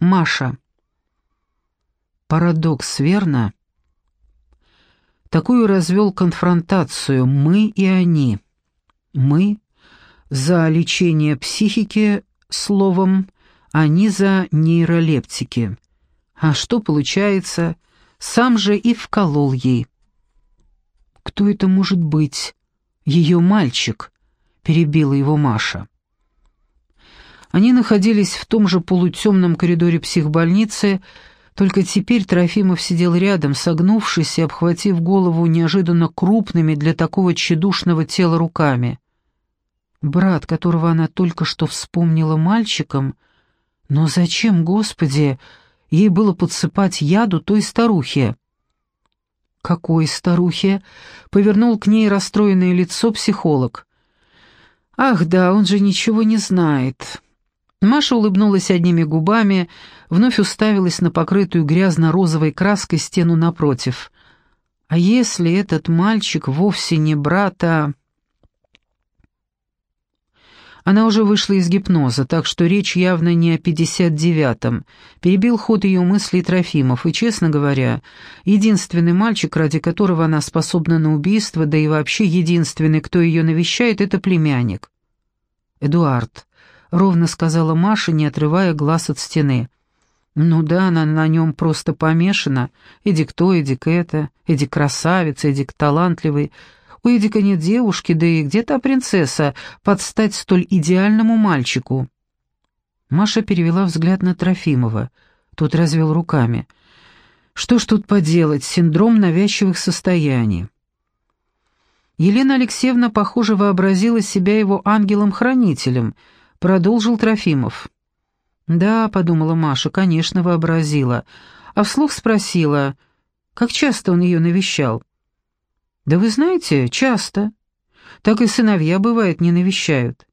Маша. Парадокс, верно? Такую развел конфронтацию «мы» и «они». «Мы» за лечение психики словом, «они» за нейролептики. А что получается? Сам же и вколол ей. «Кто это может быть? Ее мальчик?» — перебила его Маша. Они находились в том же полутемном коридоре психбольницы, только теперь Трофимов сидел рядом, согнувшись и обхватив голову неожиданно крупными для такого тщедушного тела руками. Брат, которого она только что вспомнила мальчиком, но зачем, Господи, ей было подсыпать яду той старухе? «Какой старухе?» — повернул к ней расстроенное лицо психолог. «Ах да, он же ничего не знает. Маша улыбнулась одними губами, вновь уставилась на покрытую грязно-розовой краской стену напротив. А если этот мальчик вовсе не брата... Она уже вышла из гипноза, так что речь явно не о 59-м. Перебил ход ее мыслей Трофимов, и, честно говоря, единственный мальчик, ради которого она способна на убийство, да и вообще единственный, кто ее навещает, это племянник. Эдуард. — ровно сказала Маша, не отрывая глаз от стены. «Ну да, она на нем просто помешана. Эдик то, Эдик это, Эдик красавец, Эдик талантливый. У Эдика нет девушки, да и где та принцесса, под стать столь идеальному мальчику?» Маша перевела взгляд на Трофимова. Тот развел руками. «Что ж тут поделать, синдром навязчивых состояний». Елена Алексеевна, похоже, вообразила себя его ангелом-хранителем — Продолжил Трофимов. «Да», — подумала Маша, — «конечно, вообразила». А вслух спросила, как часто он ее навещал. «Да вы знаете, часто. Так и сыновья, бывает, не навещают.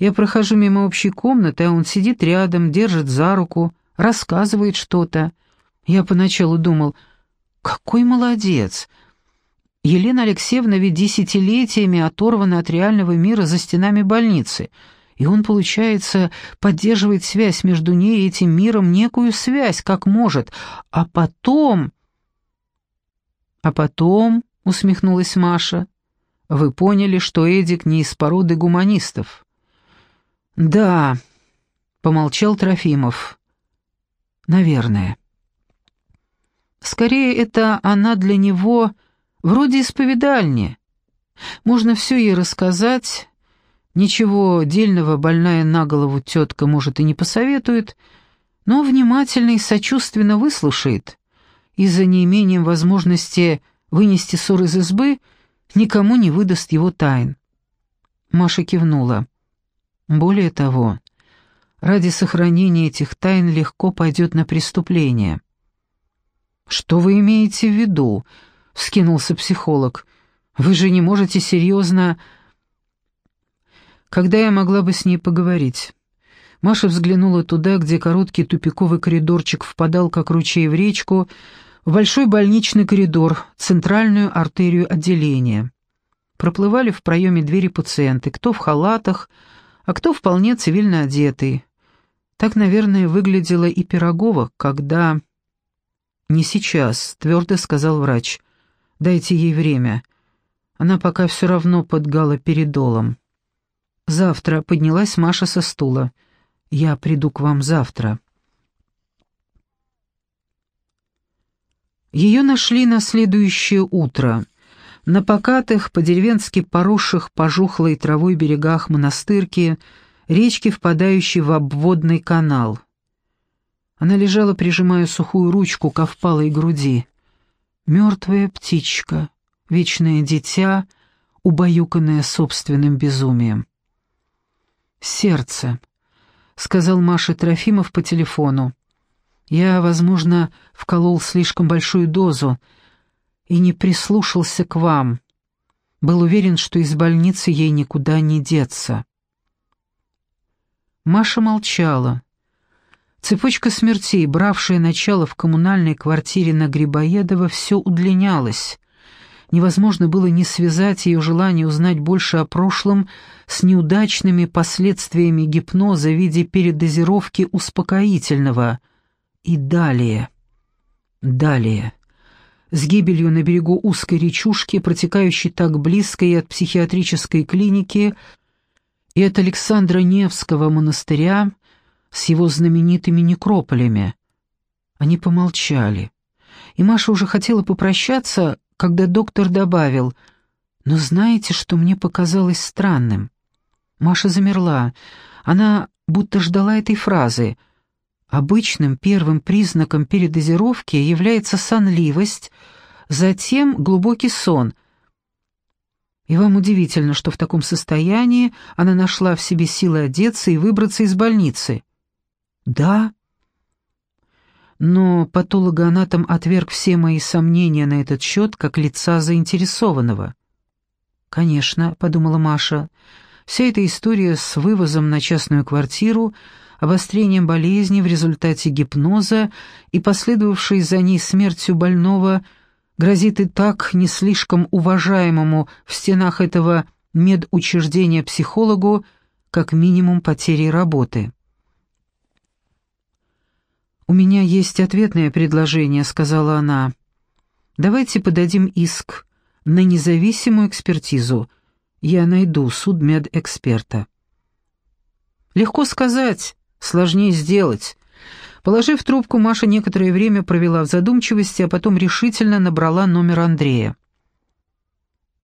Я прохожу мимо общей комнаты, а он сидит рядом, держит за руку, рассказывает что-то. Я поначалу думал, какой молодец!» Елена Алексеевна ведь десятилетиями оторвана от реального мира за стенами больницы — и он, получается, поддерживает связь между ней и этим миром, некую связь, как может, а потом... А потом, — усмехнулась Маша, — вы поняли, что Эдик не из породы гуманистов. Да, — помолчал Трофимов, — наверное. Скорее, это она для него вроде исповедальни. Можно все ей рассказать, Ничего дельного больная на голову тетка, может, и не посоветует, но внимательно и сочувственно выслушает, и за неимением возможности вынести ссор из избы никому не выдаст его тайн. Маша кивнула. Более того, ради сохранения этих тайн легко пойдет на преступление. «Что вы имеете в виду?» — вскинулся психолог. «Вы же не можете серьезно...» Когда я могла бы с ней поговорить? Маша взглянула туда, где короткий тупиковый коридорчик впадал, как ручей в речку, в большой больничный коридор, центральную артерию отделения. Проплывали в проеме двери пациенты, кто в халатах, а кто вполне цивильно одетый. Так, наверное, выглядела и Пирогова, когда... «Не сейчас», — твердо сказал врач. «Дайте ей время. Она пока все равно под галоперидолом». «Завтра», — поднялась Маша со стула. «Я приду к вам завтра». Ее нашли на следующее утро. На покатых, по-деревенски поросших пожухлой травой берегах монастырки, речки, впадающей в обводный канал. Она лежала, прижимая сухую ручку к овпалой груди. Мертвая птичка, вечное дитя, убаюканное собственным безумием. «Сердце», — сказал Маше Трофимов по телефону. «Я, возможно, вколол слишком большую дозу и не прислушался к вам. Был уверен, что из больницы ей никуда не деться». Маша молчала. Цепочка смертей, бравшая начало в коммунальной квартире на Грибоедова, все удлинялась. Невозможно было не связать ее желание узнать больше о прошлом с неудачными последствиями гипноза в виде передозировки успокоительного, И далее, далее, с гибелью на берегу узкой речушки, протекающей так близко и от психиатрической клиники, и от Александра Невского монастыря с его знаменитыми некрополями. Они помолчали, и Маша уже хотела попрощаться, когда доктор добавил, «Но знаете, что мне показалось странным?» Маша замерла. Она будто ждала этой фразы. Обычным первым признаком передозировки является сонливость, затем глубокий сон. И вам удивительно, что в таком состоянии она нашла в себе силы одеться и выбраться из больницы. Да. Но патологоанатом отверг все мои сомнения на этот счет как лица заинтересованного. «Конечно», — подумала Маша, — Вся эта история с вывозом на частную квартиру, обострением болезни в результате гипноза и последовавшей за ней смертью больного грозит и так не слишком уважаемому в стенах этого медучреждения психологу как минимум потерей работы. «У меня есть ответное предложение», — сказала она. «Давайте подадим иск на независимую экспертизу» я найду судмедэксперта. Легко сказать, сложнее сделать. Положив трубку, Маша некоторое время провела в задумчивости, а потом решительно набрала номер Андрея.